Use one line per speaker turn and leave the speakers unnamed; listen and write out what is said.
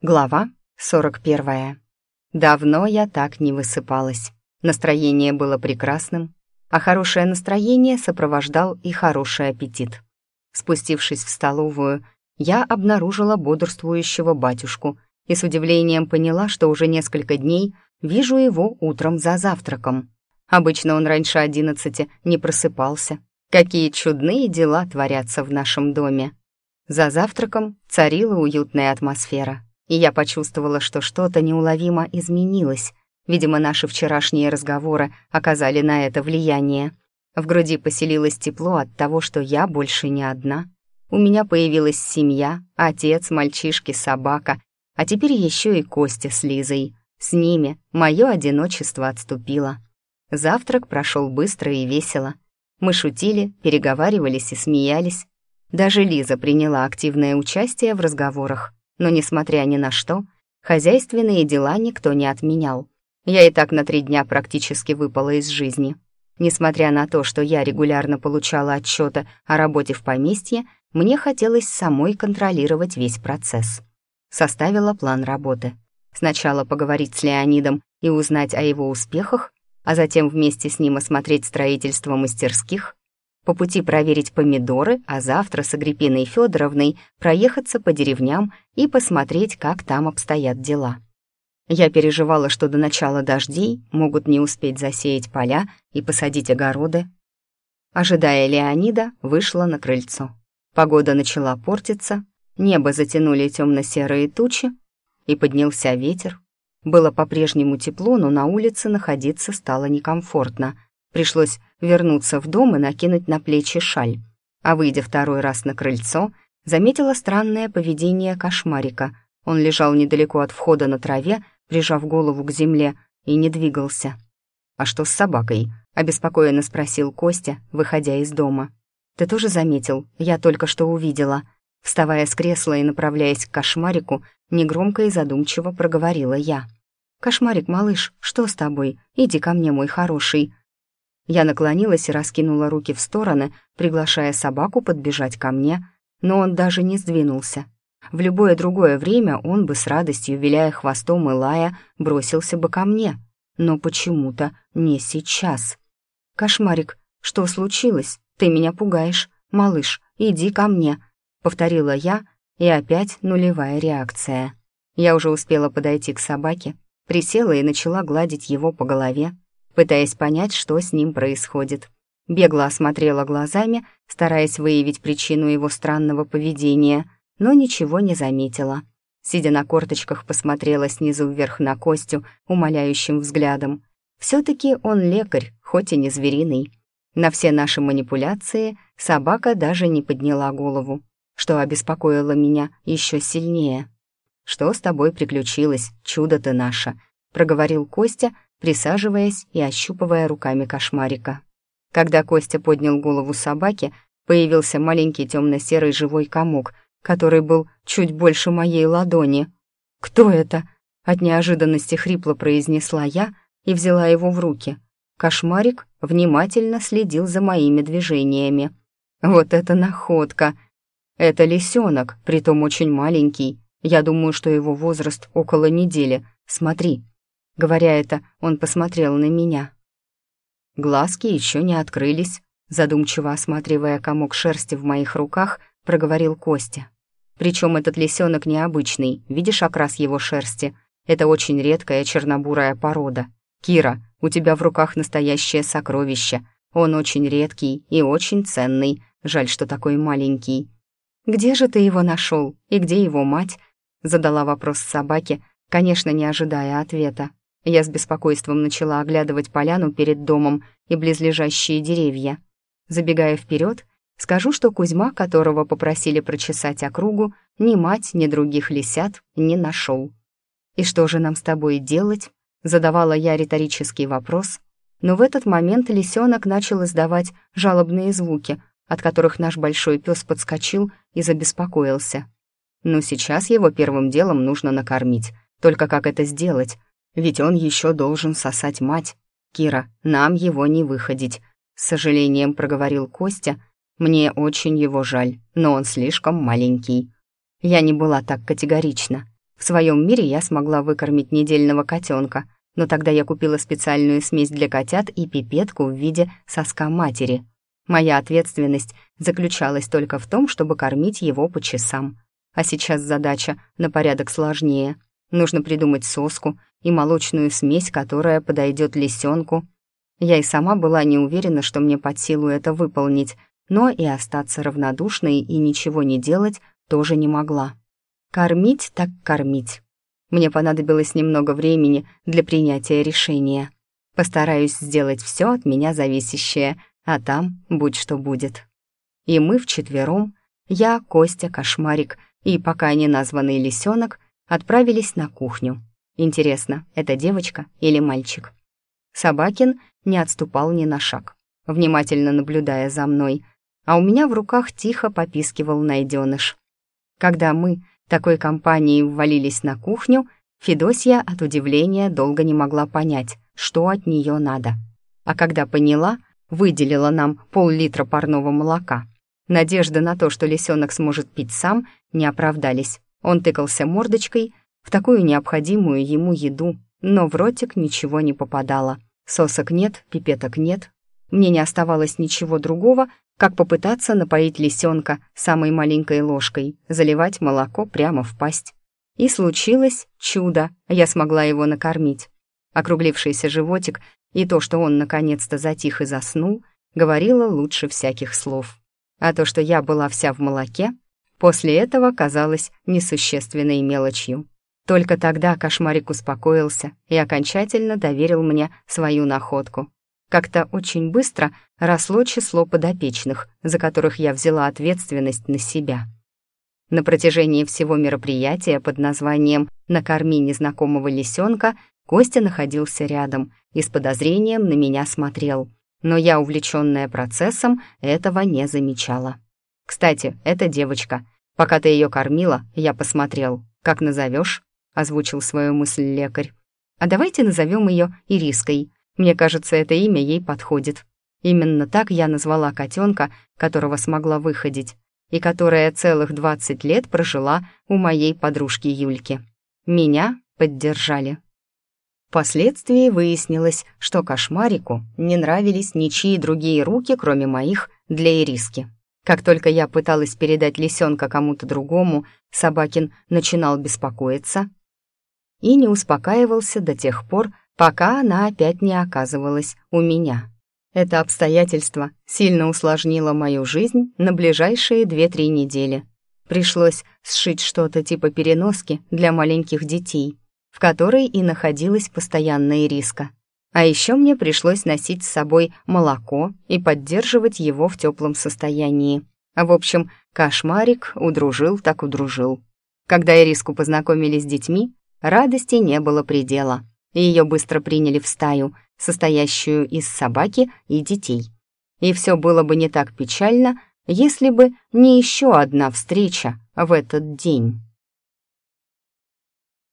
Глава 41. Давно я так не высыпалась. Настроение было прекрасным, а хорошее настроение сопровождал и хороший аппетит. Спустившись в столовую, я обнаружила бодрствующего батюшку и с удивлением поняла, что уже несколько дней вижу его утром за завтраком. Обычно он раньше одиннадцати не просыпался. Какие чудные дела творятся в нашем доме. За завтраком царила уютная атмосфера — и я почувствовала, что что-то неуловимо изменилось. Видимо, наши вчерашние разговоры оказали на это влияние. В груди поселилось тепло от того, что я больше не одна. У меня появилась семья, отец, мальчишки, собака, а теперь еще и Костя с Лизой. С ними мое одиночество отступило. Завтрак прошел быстро и весело. Мы шутили, переговаривались и смеялись. Даже Лиза приняла активное участие в разговорах но, несмотря ни на что, хозяйственные дела никто не отменял. Я и так на три дня практически выпала из жизни. Несмотря на то, что я регулярно получала отчеты о работе в поместье, мне хотелось самой контролировать весь процесс. Составила план работы. Сначала поговорить с Леонидом и узнать о его успехах, а затем вместе с ним осмотреть строительство мастерских, по пути проверить помидоры, а завтра с Агриппиной Федоровной проехаться по деревням и посмотреть, как там обстоят дела. Я переживала, что до начала дождей могут не успеть засеять поля и посадить огороды. Ожидая Леонида, вышла на крыльцо. Погода начала портиться, небо затянули темно-серые тучи, и поднялся ветер. Было по-прежнему тепло, но на улице находиться стало некомфортно — Пришлось вернуться в дом и накинуть на плечи шаль. А выйдя второй раз на крыльцо, заметила странное поведение кошмарика. Он лежал недалеко от входа на траве, прижав голову к земле, и не двигался. «А что с собакой?» — обеспокоенно спросил Костя, выходя из дома. «Ты тоже заметил? Я только что увидела». Вставая с кресла и направляясь к кошмарику, негромко и задумчиво проговорила я. «Кошмарик, малыш, что с тобой? Иди ко мне, мой хороший», я наклонилась и раскинула руки в стороны, приглашая собаку подбежать ко мне, но он даже не сдвинулся. В любое другое время он бы с радостью, виляя хвостом и лая, бросился бы ко мне. Но почему-то не сейчас. «Кошмарик, что случилось? Ты меня пугаешь. Малыш, иди ко мне», — повторила я, и опять нулевая реакция. Я уже успела подойти к собаке, присела и начала гладить его по голове, пытаясь понять, что с ним происходит. Бегло осмотрела глазами, стараясь выявить причину его странного поведения, но ничего не заметила. Сидя на корточках, посмотрела снизу вверх на Костю умоляющим взглядом. Все-таки он лекарь, хоть и не звериный. На все наши манипуляции собака даже не подняла голову, что обеспокоило меня еще сильнее. «Что с тобой приключилось, чудо ты наше?» — проговорил Костя, присаживаясь и ощупывая руками кошмарика. Когда Костя поднял голову собаки, появился маленький темно-серый живой комок, который был чуть больше моей ладони. «Кто это?» — от неожиданности хрипло произнесла я и взяла его в руки. Кошмарик внимательно следил за моими движениями. «Вот это находка!» «Это лисенок, притом очень маленький. Я думаю, что его возраст около недели. Смотри, Говоря это, он посмотрел на меня. Глазки еще не открылись, задумчиво осматривая комок шерсти в моих руках, проговорил Костя. Причем этот лисенок необычный, видишь окрас его шерсти? Это очень редкая чернобурая порода. Кира, у тебя в руках настоящее сокровище. Он очень редкий и очень ценный. Жаль, что такой маленький. Где же ты его нашел? И где его мать? Задала вопрос собаке, конечно, не ожидая ответа. Я с беспокойством начала оглядывать поляну перед домом и близлежащие деревья. Забегая вперед, скажу, что Кузьма, которого попросили прочесать округу, ни мать, ни других лисят не нашел. «И что же нам с тобой делать?» — задавала я риторический вопрос, но в этот момент лисенок начал издавать жалобные звуки, от которых наш большой пес подскочил и забеспокоился. «Ну, сейчас его первым делом нужно накормить. Только как это сделать?» Ведь он еще должен сосать мать. Кира, нам его не выходить. С сожалением проговорил Костя. Мне очень его жаль, но он слишком маленький. Я не была так категорична. В своем мире я смогла выкормить недельного котенка, но тогда я купила специальную смесь для котят и пипетку в виде соска матери. Моя ответственность заключалась только в том, чтобы кормить его по часам. А сейчас задача на порядок сложнее. Нужно придумать соску и молочную смесь, которая подойдет лисенку. Я и сама была не уверена, что мне под силу это выполнить, но и остаться равнодушной и ничего не делать тоже не могла. Кормить так кормить. Мне понадобилось немного времени для принятия решения. Постараюсь сделать все от меня зависящее, а там будь что будет. И мы вчетвером, я, Костя, Кошмарик и пока не названный лисенок, отправились на кухню. Интересно, это девочка или мальчик? Собакин не отступал ни на шаг, внимательно наблюдая за мной, а у меня в руках тихо попискивал найденыш. Когда мы такой компанией ввалились на кухню, Федосья от удивления долго не могла понять, что от нее надо. А когда поняла, выделила нам пол-литра парного молока. Надежды на то, что лисенок сможет пить сам, не оправдались. Он тыкался мордочкой в такую необходимую ему еду, но в ротик ничего не попадало. Сосок нет, пипеток нет. Мне не оставалось ничего другого, как попытаться напоить лисенка самой маленькой ложкой, заливать молоко прямо в пасть. И случилось чудо, я смогла его накормить. Округлившийся животик и то, что он наконец-то затих и заснул, говорило лучше всяких слов. А то, что я была вся в молоке, после этого казалось несущественной мелочью. Только тогда кошмарик успокоился и окончательно доверил мне свою находку. Как-то очень быстро росло число подопечных, за которых я взяла ответственность на себя. На протяжении всего мероприятия под названием «Накорми незнакомого лисенка» Костя находился рядом и с подозрением на меня смотрел, но я, увлеченная процессом, этого не замечала. «Кстати, это девочка. Пока ты ее кормила, я посмотрел. Как назовешь?» — озвучил свою мысль лекарь. «А давайте назовем ее Ириской», мне кажется, это имя ей подходит. Именно так я назвала котенка, которого смогла выходить, и которая целых 20 лет прожила у моей подружки Юльки. Меня поддержали. Впоследствии выяснилось, что кошмарику не нравились ничьи другие руки, кроме моих, для ириски. Как только я пыталась передать лисенка кому-то другому, Собакин начинал беспокоиться и не успокаивался до тех пор, пока она опять не оказывалась у меня. Это обстоятельство сильно усложнило мою жизнь на ближайшие две-три недели. Пришлось сшить что-то типа переноски для маленьких детей, в которой и находилась постоянная риска. А еще мне пришлось носить с собой молоко и поддерживать его в теплом состоянии. В общем, кошмарик удружил так удружил. Когда Ириску познакомили с детьми, радости не было предела ее быстро приняли в стаю, состоящую из собаки и детей. И все было бы не так печально, если бы не еще одна встреча в этот день.